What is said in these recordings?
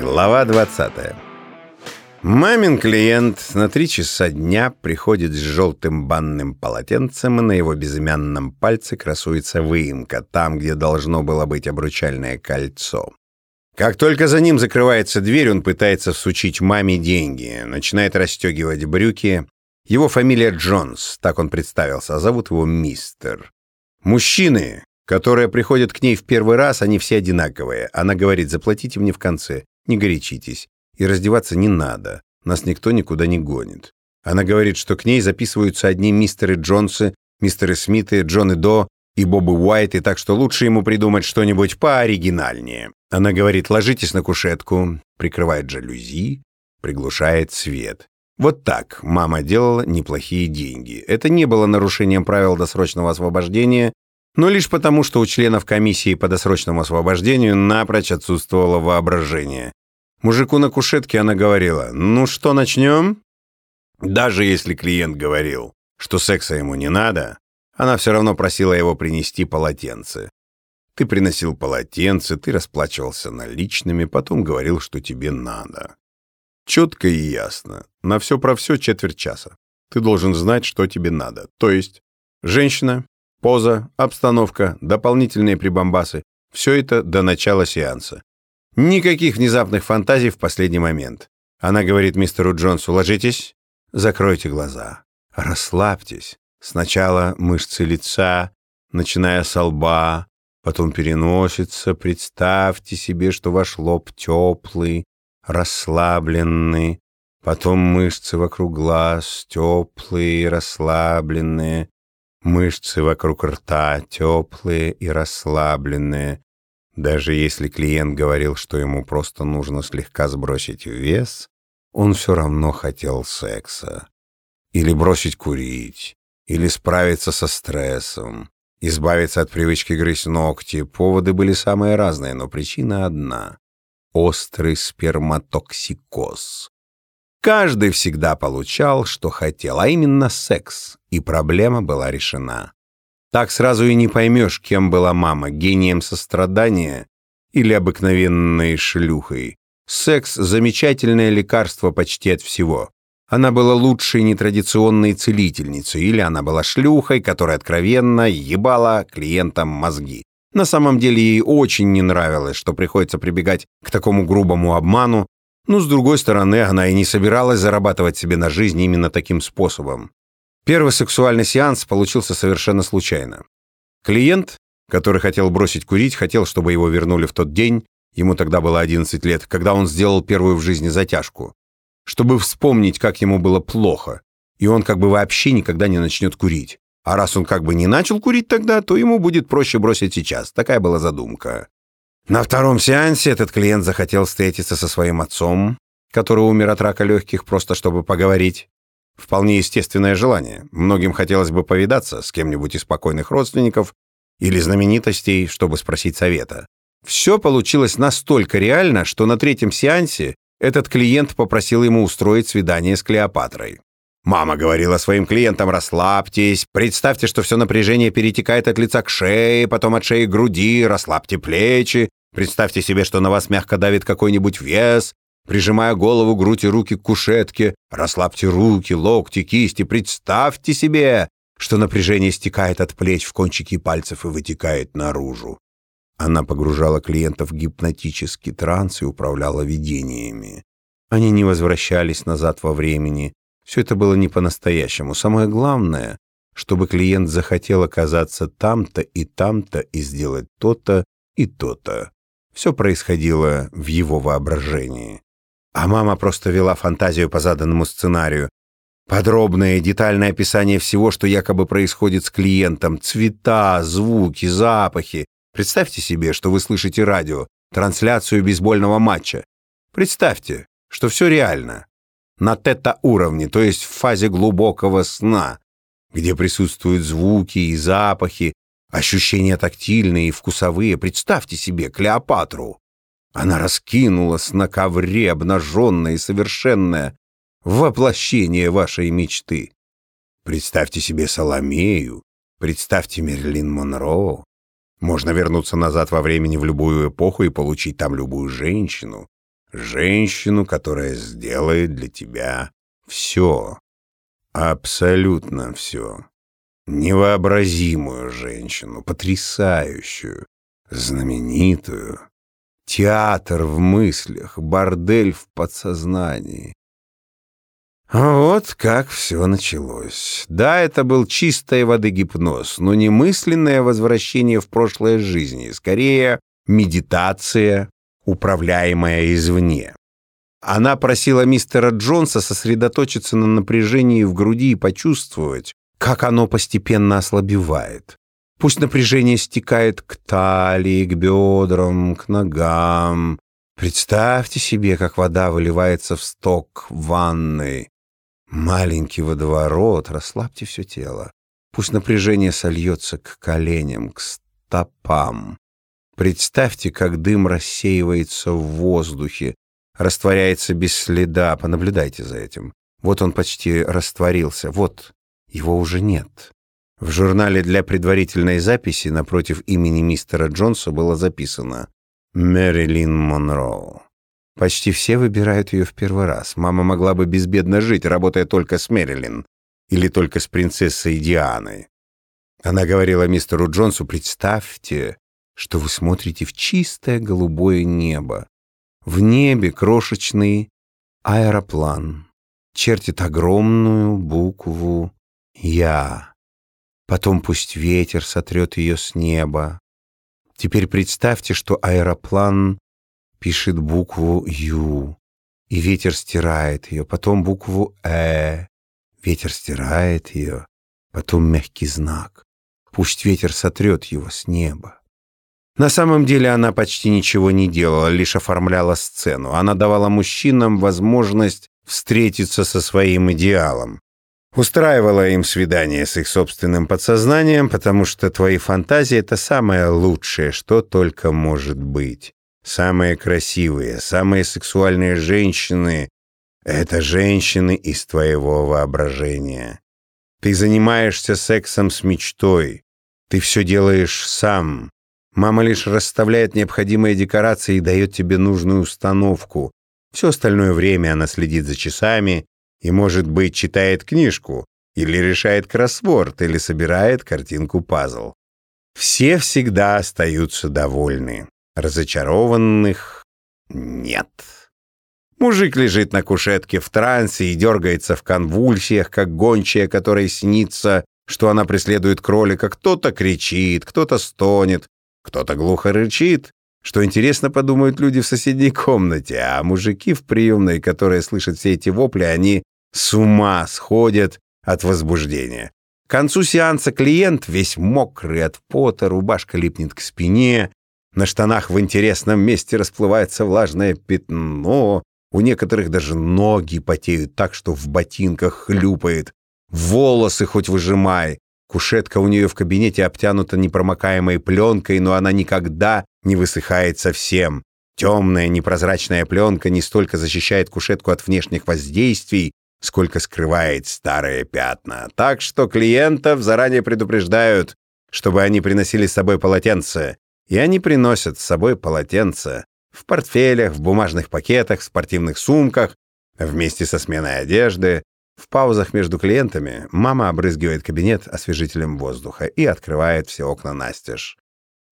Глава 20 Мамин клиент на три часа дня приходит с желтым банным полотенцем, и на его безымянном пальце красуется выемка, там, где должно было быть обручальное кольцо. Как только за ним закрывается дверь, он пытается всучить маме деньги, начинает расстегивать брюки. Его фамилия Джонс, так он представился, а зовут его Мистер. Мужчины, которые приходят к ней в первый раз, они все одинаковые. Она говорит, заплатите мне в конце, не горячитесь. И раздеваться не надо, нас никто никуда не гонит. Она говорит, что к ней записываются одни мистеры Джонсы, мистеры Смиты, Джон и До и Бобы Уайты, так что лучше ему придумать что-нибудь пооригинальнее. Она говорит, ложитесь на кушетку, прикрывает жалюзи, приглушает свет. Вот так мама делала неплохие деньги. Это не было нарушением правил досрочного освобождения, но лишь потому, что у членов комиссии по досрочному освобождению напрочь отсутствовало воображение. Мужику на кушетке она говорила, «Ну что, начнем?» Даже если клиент говорил, что секса ему не надо, она все равно просила его принести полотенце. Ты приносил полотенце, ты расплачивался наличными, потом говорил, что тебе надо. Четко и ясно. На все про все четверть часа. Ты должен знать, что тебе надо. То есть женщина, поза, обстановка, дополнительные прибамбасы. Все это до начала сеанса. Никаких внезапных фантазий в последний момент. Она говорит мистеру Джонсу, ложитесь, закройте глаза, расслабьтесь. Сначала мышцы лица, начиная с лба, потом переносится. Представьте себе, что ваш лоб теплый, расслабленный, потом мышцы вокруг глаз теплые, расслабленные, мышцы вокруг рта теплые и расслабленные. Даже если клиент говорил, что ему просто нужно слегка сбросить вес, он все равно хотел секса. Или бросить курить, или справиться со стрессом, избавиться от привычки грызть ногти. Поводы были самые разные, но причина одна — острый сперматоксикоз. Каждый всегда получал, что хотел, а именно секс, и проблема была решена. Так сразу и не поймешь, кем была мама, гением сострадания или обыкновенной шлюхой. Секс — замечательное лекарство почти от всего. Она была лучшей нетрадиционной целительницей, или она была шлюхой, которая откровенно ебала клиентам мозги. На самом деле ей очень не нравилось, что приходится прибегать к такому грубому обману, но, с другой стороны, она и не собиралась зарабатывать себе на жизнь именно таким способом. Первый сексуальный сеанс получился совершенно случайно. Клиент, который хотел бросить курить, хотел, чтобы его вернули в тот день, ему тогда было 11 лет, когда он сделал первую в жизни затяжку чтобы вспомнить, как ему было плохо, и он как бы вообще никогда не начнет курить. А раз он как бы не начал курить тогда, то ему будет проще бросить сейчас. Такая была задумка. На втором сеансе этот клиент захотел встретиться со своим отцом, который умер от рака легких, просто чтобы поговорить. Вполне естественное желание. Многим хотелось бы повидаться с кем-нибудь из спокойных родственников или знаменитостей, чтобы спросить совета. Все получилось настолько реально, что на третьем сеансе этот клиент попросил ему устроить свидание с Клеопатрой. Мама говорила своим клиентам «расслабьтесь», представьте, что все напряжение перетекает от лица к шее, потом от шеи к груди, расслабьте плечи, представьте себе, что на вас мягко давит какой-нибудь вес, прижимая голову, грудь и руки к кушетке, расслабьте руки, локти, кисти, представьте себе, что напряжение стекает от плеч в кончики пальцев и вытекает наружу. Она погружала клиентов в гипнотический транс и управляла видениями. Они не возвращались назад во времени. Все это было не по-настоящему. Самое главное, чтобы клиент захотел оказаться там-то и там-то и сделать то-то и то-то. Все происходило в его воображении. А мама просто вела фантазию по заданному сценарию. Подробное и детальное описание всего, что якобы происходит с клиентом. Цвета, звуки, запахи, Представьте себе, что вы слышите радио, трансляцию бейсбольного матча. Представьте, что все реально. На тета-уровне, то есть в фазе глубокого сна, где присутствуют звуки и запахи, ощущения тактильные и вкусовые. Представьте себе Клеопатру. Она раскинулась на ковре, обнаженная и совершенная, воплощение вашей мечты. Представьте себе Соломею, представьте Мерлин Монро, можно вернуться назад во времени в любую эпоху и получить там любую женщину. Женщину, которая сделает для тебя все. Абсолютно все. Невообразимую женщину, потрясающую, знаменитую. Театр в мыслях, бордель в подсознании. Вот как все началось. Да, это был чистой воды гипноз, но не мысленное возвращение в прошлое жизни, скорее медитация, управляемая извне. Она просила мистера Джонса сосредоточиться на напряжении в груди и почувствовать, как оно постепенно ослабевает. Пусть напряжение стекает к талии, к бедрам, к ногам. Представьте себе, как вода выливается в сток в ванной. Маленький водоворот, расслабьте все тело. Пусть напряжение сольется к коленям, к стопам. Представьте, как дым рассеивается в воздухе, растворяется без следа. Понаблюдайте за этим. Вот он почти растворился. Вот его уже нет. В журнале для предварительной записи напротив имени мистера Джонса было записано «Мэрилин Монроу». Почти все выбирают ее в первый раз. Мама могла бы безбедно жить, работая только с Мэрилин или только с принцессой Дианой. Она говорила мистеру Джонсу, представьте, что вы смотрите в чистое голубое небо. В небе крошечный аэроплан чертит огромную букву «Я». Потом пусть ветер сотрет ее с неба. Теперь представьте, что аэроплан пишет букву «Ю», и ветер стирает ее, потом букву «Э», ветер стирает ее, потом мягкий знак. Пусть ветер сотрет его с неба. На самом деле она почти ничего не делала, лишь оформляла сцену. Она давала мужчинам возможность встретиться со своим идеалом. Устраивала им свидание с их собственным подсознанием, потому что твои фантазии — это самое лучшее, что только может быть. Самые красивые, самые сексуальные женщины — это женщины из твоего воображения. Ты занимаешься сексом с мечтой. Ты все делаешь сам. Мама лишь расставляет необходимые декорации и дает тебе нужную установку. Все остальное время она следит за часами и, может быть, читает книжку, или решает кроссворд, или собирает картинку-пазл. Все всегда остаются довольны. Разочарованных нет. Мужик лежит на кушетке в трансе и дергается в конвульсиях, как гончая, которой снится, что она преследует кролика. Кто-то кричит, кто-то стонет, кто-то глухо рычит. Что интересно, подумают люди в соседней комнате, а мужики в приемной, которые слышат все эти вопли, они с ума сходят от возбуждения. К концу сеанса клиент, весь мокрый от пота, рубашка липнет к спине, на штанах в интересном месте расплывается влажное пятно, у некоторых даже ноги потеют так, что в ботинках хлюпает, волосы хоть выжимай. Кушетка у нее в кабинете обтянута непромокаемой пленкой, но она никогда не высыхает совсем. Темная непрозрачная пленка не столько защищает кушетку от внешних воздействий, сколько скрывает старые пятна. Так что клиентов заранее предупреждают, чтобы они приносили с собой полотенце. И они приносят с собой полотенце в портфелях, в бумажных пакетах, в спортивных сумках, вместе со сменой одежды. В паузах между клиентами мама обрызгивает кабинет освежителем воздуха и открывает все окна настежь.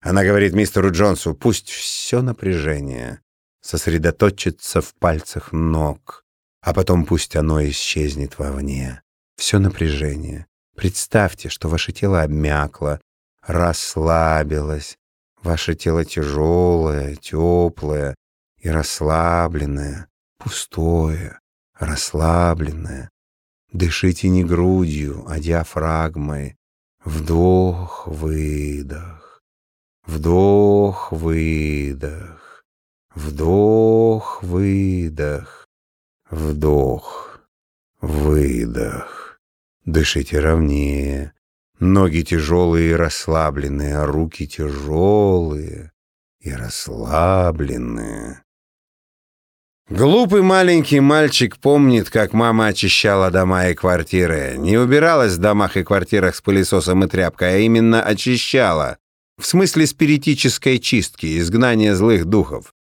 Она говорит мистеру Джонсу, пусть все напряжение сосредоточится в пальцах ног, а потом пусть оно исчезнет вовне. Все напряжение. Представьте, что ваше тело обмякло, расслабилось. Ваше тело тяжелое, теплое и расслабленное, пустое, расслабленное. Дышите не грудью, а диафрагмой. Вдох, выдох. Вдох, выдох. Вдох, выдох. Вдох, выдох. Дышите ровнее. Ноги тяжелые и расслабленные, а руки тяжелые и расслабленные. Глупый маленький мальчик помнит, как мама очищала дома и квартиры. Не убиралась в домах и квартирах с пылесосом и тряпкой, а именно очищала. В смысле спиритической чистки, изгнания злых духов.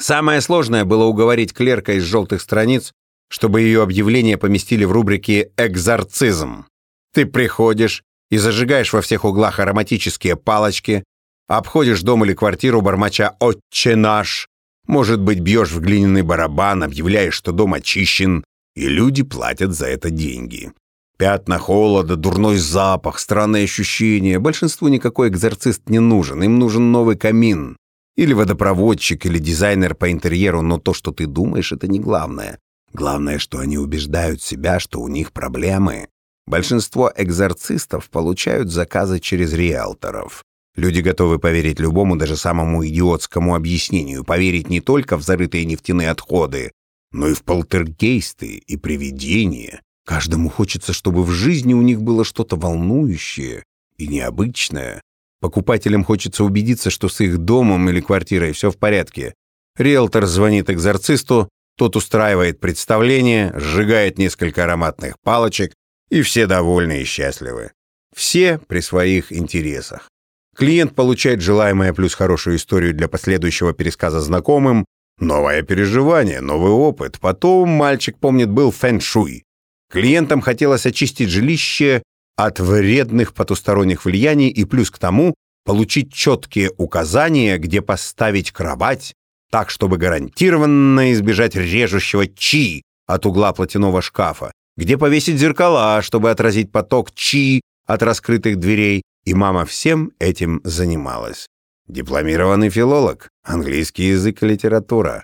Самое сложное было уговорить клерка из желтых страниц, чтобы ее объявление поместили в рубрике «Экзорцизм». Ты приходишь и зажигаешь во всех углах ароматические палочки, обходишь дом или квартиру, бормоча «Отче наш», может быть, бьешь в глиняный барабан, объявляешь, что дом очищен, и люди платят за это деньги. Пятна холода, дурной запах, странные ощущения. Большинству никакой экзорцист не нужен, им нужен новый камин. Или водопроводчик, или дизайнер по интерьеру, но то, что ты думаешь, это не главное. Главное, что они убеждают себя, что у них проблемы. Большинство экзорцистов получают заказы через риэлторов. Люди готовы поверить любому, даже самому идиотскому объяснению, поверить не только в зарытые нефтяные отходы, но и в полтергейсты и привидения. Каждому хочется, чтобы в жизни у них было что-то волнующее и необычное, Покупателям хочется убедиться, что с их домом или квартирой все в порядке. Риэлтор звонит экзорцисту, тот устраивает представление, сжигает несколько ароматных палочек, и все довольны и счастливы. Все при своих интересах. Клиент получает желаемое плюс хорошую историю для последующего пересказа знакомым, новое переживание, новый опыт. Потом мальчик помнит был фэн-шуй. Клиентам хотелось очистить жилище от вредных потусторонних влияний и плюс к тому получить четкие указания, где поставить кровать, так, чтобы гарантированно избежать режущего чи от угла платяного шкафа, где повесить зеркала, чтобы отразить поток чи от раскрытых дверей, и мама всем этим занималась. Дипломированный филолог, английский язык и литература.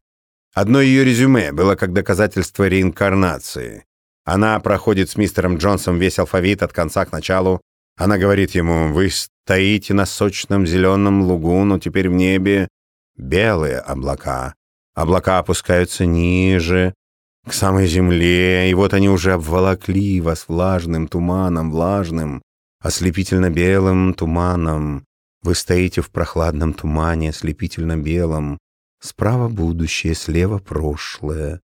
Одно ее резюме было как доказательство реинкарнации. Она проходит с мистером Джонсом весь алфавит от конца к началу. Она говорит ему, вы стоите на сочном зеленом лугу, но теперь в небе белые облака. Облака опускаются ниже, к самой земле, и вот они уже обволокли вас влажным туманом, влажным, ослепительно-белым туманом. Вы стоите в прохладном тумане, ослепительно-белом. Справа будущее, слева прошлое.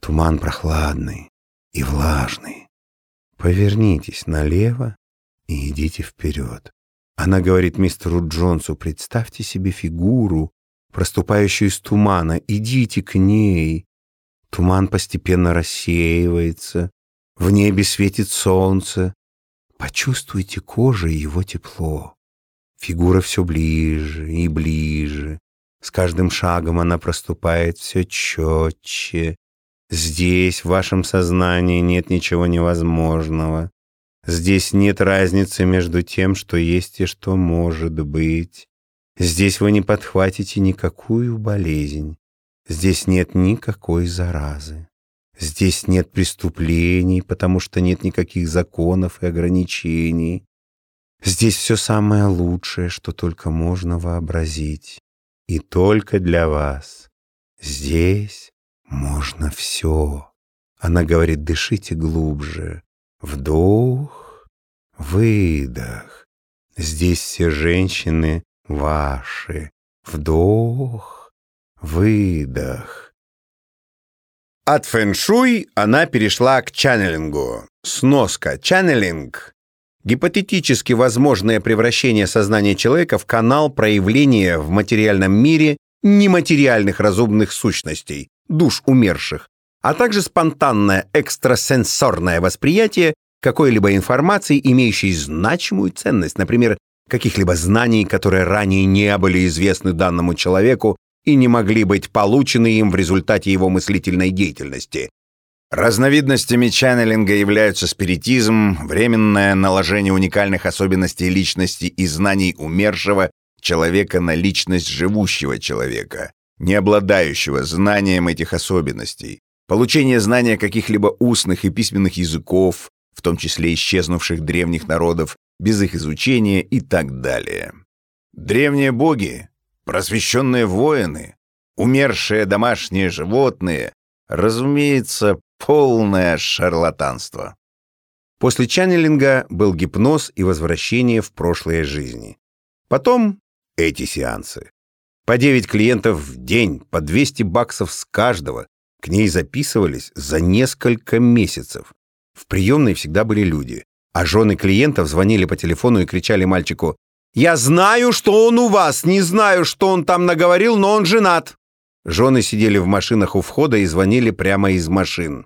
Туман прохладный, и влажный. Повернитесь налево и идите вперед. Она говорит мистеру Джонсу, представьте себе фигуру, проступающую из тумана, идите к ней. Туман постепенно рассеивается, в небе светит солнце. Почувствуйте кожей его тепло. Фигура все ближе и ближе. С каждым шагом она проступает все четче. Здесь, в вашем сознании, нет ничего невозможного. Здесь нет разницы между тем, что есть и что может быть. Здесь вы не подхватите никакую болезнь. Здесь нет никакой заразы. Здесь нет преступлений, потому что нет никаких законов и ограничений. Здесь все самое лучшее, что только можно вообразить. И только для вас. Здесь можно все. Она говорит, дышите глубже. Вдох, выдох. Здесь все женщины ваши. Вдох, выдох. От фэншуй она перешла к чаннелингу. Сноска. Чаннелинг — гипотетически возможное превращение сознания человека в канал проявления в материальном мире нематериальных разумных сущностей, душ умерших, а также спонтанное экстрасенсорное восприятие какой-либо информации, имеющей значимую ценность, например, каких-либо знаний, которые ранее не были известны данному человеку и не могли быть получены им в результате его мыслительной деятельности. Разновидностями чаннелинга являются спиритизм, временное наложение уникальных особенностей личности и знаний умершего человека на личность живущего человека, не обладающего знанием этих особенностей, получение знания каких-либо устных и письменных языков, в том числе исчезнувших древних народов, без их изучения и так далее. Древние боги, просвещенные воины, умершие домашние животные, разумеется, полное шарлатанство. После чаннелинга был гипноз и возвращение в прошлые жизни. Потом эти сеансы. По 9 клиентов в день, по 200 баксов с каждого. К ней записывались за несколько месяцев. В приемной всегда были люди, а жены клиентов звонили по телефону и кричали мальчику «Я знаю, что он у вас, не знаю, что он там наговорил, но он женат». Жены сидели в машинах у входа и звонили прямо из машин.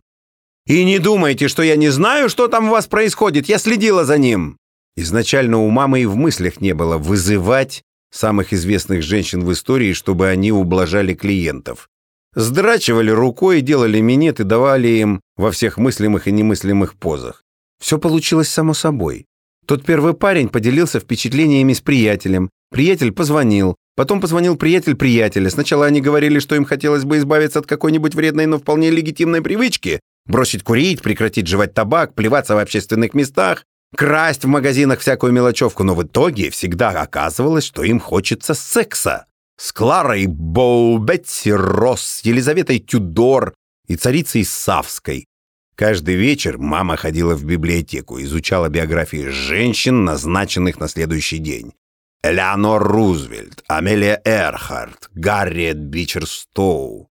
«И не думайте, что я не знаю, что там у вас происходит. Я следила за ним!» Изначально у мамы и в мыслях не было вызывать самых известных женщин в истории, чтобы они ублажали клиентов. Сдрачивали рукой, делали минет и давали им во всех мыслимых и немыслимых позах. Все получилось само собой. Тот первый парень поделился впечатлениями с приятелем. Приятель позвонил. Потом позвонил приятель приятеля. Сначала они говорили, что им хотелось бы избавиться от какой-нибудь вредной, но вполне легитимной привычки. Бросить курить, прекратить жевать табак, плеваться в общественных местах, красть в магазинах всякую мелочевку. Но в итоге всегда оказывалось, что им хочется секса. С Кларой Боу, Бетси Росс, Елизаветой Тюдор и царицей Савской. Каждый вечер мама ходила в библиотеку, изучала биографии женщин, назначенных на следующий день. Элеонор Рузвельт, Амелия Эрхарт, Гарриет Бичерстоу.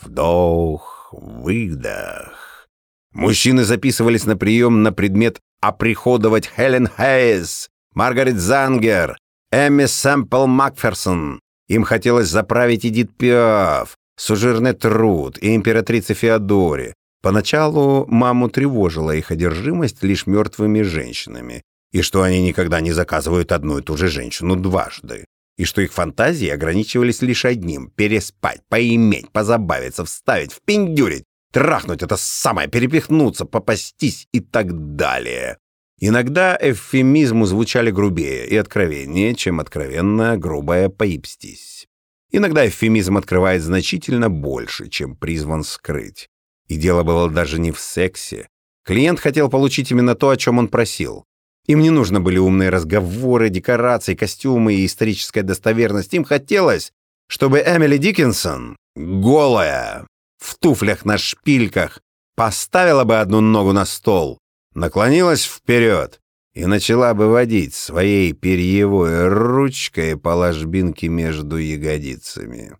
Вдох, выдох. Мужчины записывались на прием на предмет оприходовать Хелен Хейс, Маргарет Зангер, Эмми Сэмпл Макферсон. Им хотелось заправить Эдит Пиаф, Сужирне Труд и императрице Феодоре. Поначалу маму тревожила их одержимость лишь мертвыми женщинами, и что они никогда не заказывают одну и ту же женщину дважды, и что их фантазии ограничивались лишь одним — переспать, поиметь, позабавиться, вставить, впендюрить, трахнуть это самое, перепихнуться, попастись и так далее. Иногда эвфемизмы звучали грубее и откровеннее, чем откровенно грубая «поебстись». Иногда эвфемизм открывает значительно больше, чем призван скрыть. И дело было даже не в сексе. Клиент хотел получить именно то, о чем он просил. Им не нужны были умные разговоры, декорации, костюмы и историческая достоверность. Им хотелось, чтобы Эмили Диккенсон, голая, в туфлях на шпильках, поставила бы одну ногу на стол, наклонилась вперед и начала бы водить своей перьевой ручкой по ложбинке между ягодицами.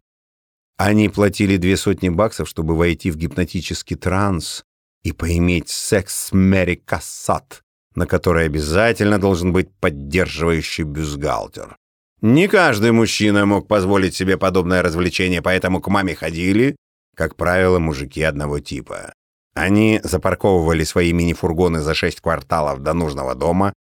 Они платили две сотни баксов, чтобы войти в гипнотический транс и поиметь секс с Мэри Кассат, на которой обязательно должен быть поддерживающий бюстгальтер. Не каждый мужчина мог позволить себе подобное развлечение, поэтому к маме ходили, как правило, мужики одного типа. Они запарковывали свои мини-фургоны за шесть кварталов до нужного дома,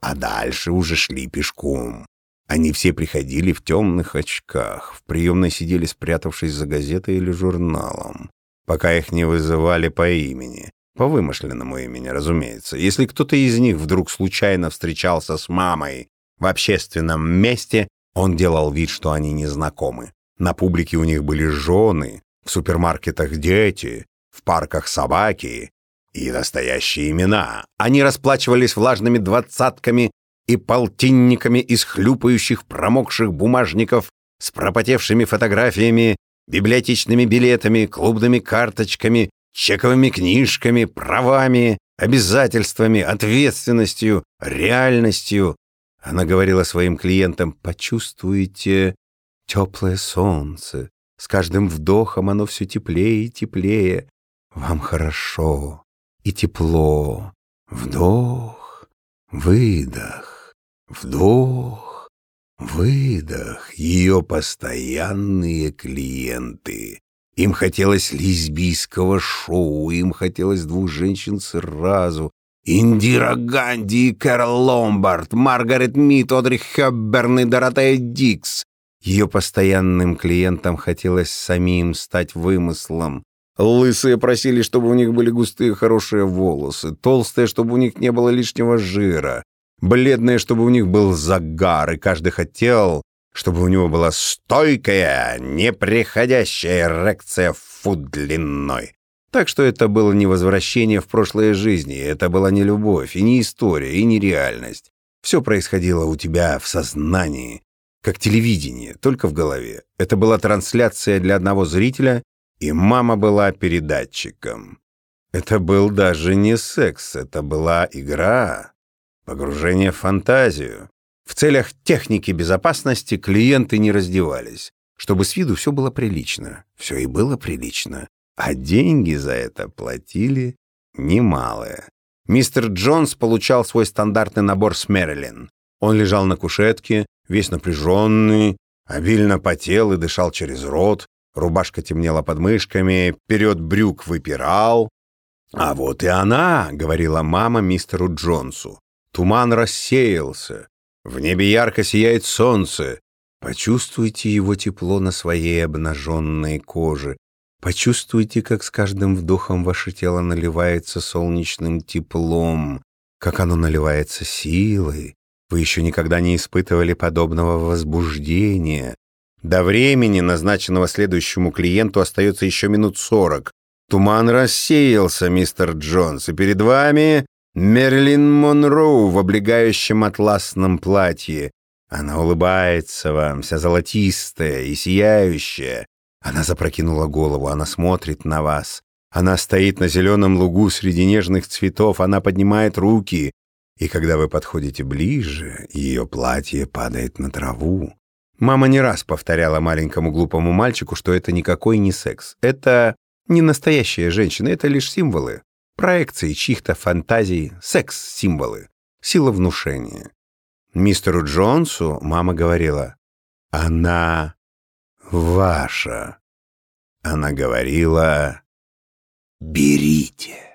а дальше уже шли пешком. Они все приходили в темных очках, в приемной сидели, спрятавшись за газетой или журналом, пока их не вызывали по имени. По вымышленному имени, разумеется. Если кто-то из них вдруг случайно встречался с мамой в общественном месте, он делал вид, что они не знакомы. На публике у них были жены, в супермаркетах дети, в парках собаки и настоящие имена. Они расплачивались влажными двадцатками и полтинниками из хлюпающих промокших бумажников с пропотевшими фотографиями, библиотечными билетами, клубными карточками, чековыми книжками, правами, обязательствами, ответственностью, реальностью. Она говорила своим клиентам, почувствуйте теплое солнце. С каждым вдохом оно все теплее и теплее. Вам хорошо и тепло. Вдох, выдох. Вдох, выдох, ее постоянные клиенты. Им хотелось лесбийского шоу, им хотелось двух женщин сразу. Индира Ганди и Кэрол Ломбард, Маргарет Мит, Одри Хёбберн и Доротея Дикс. Ее постоянным клиентам хотелось самим стать вымыслом. Лысые просили, чтобы у них были густые хорошие волосы, толстые, чтобы у них не было лишнего жира, бледные, чтобы у них был загар, и каждый хотел, чтобы у него была стойкая, неприходящая эрекция в фут длиной. Так что это было не возвращение в прошлое жизни, это была не любовь, и не история, и не реальность. Все происходило у тебя в сознании, как телевидение, только в голове. Это была трансляция для одного зрителя, и мама была передатчиком. Это был даже не секс, это была игра. Погружение в фантазию. В целях техники безопасности клиенты не раздевались, чтобы с виду все было прилично. Все и было прилично. А деньги за это платили немалые. Мистер Джонс получал свой стандартный набор с Мэрилин. Он лежал на кушетке, весь напряженный, обильно потел и дышал через рот. Рубашка темнела под мышками, вперед брюк выпирал. «А вот и она!» — говорила мама мистеру Джонсу. Туман рассеялся. В небе ярко сияет солнце. Почувствуйте его тепло на своей обнаженной коже. Почувствуйте, как с каждым вдохом ваше тело наливается солнечным теплом, как оно наливается силой. Вы еще никогда не испытывали подобного возбуждения. До времени, назначенного следующему клиенту, остается еще минут сорок. Туман рассеялся, мистер Джонс, и перед вами Мерлин Монроу в облегающем атласном платье. Она улыбается вам, вся золотистая и сияющая. Она запрокинула голову, она смотрит на вас. Она стоит на зеленом лугу среди нежных цветов, она поднимает руки. И когда вы подходите ближе, ее платье падает на траву. Мама не раз повторяла маленькому глупому мальчику, что это никакой не секс. Это не настоящая женщина, это лишь символы. Проекции чьих-то фантазий, секс-символы, сила внушения. Мистеру Джонсу мама говорила, «Она ваша». Она говорила, «Берите».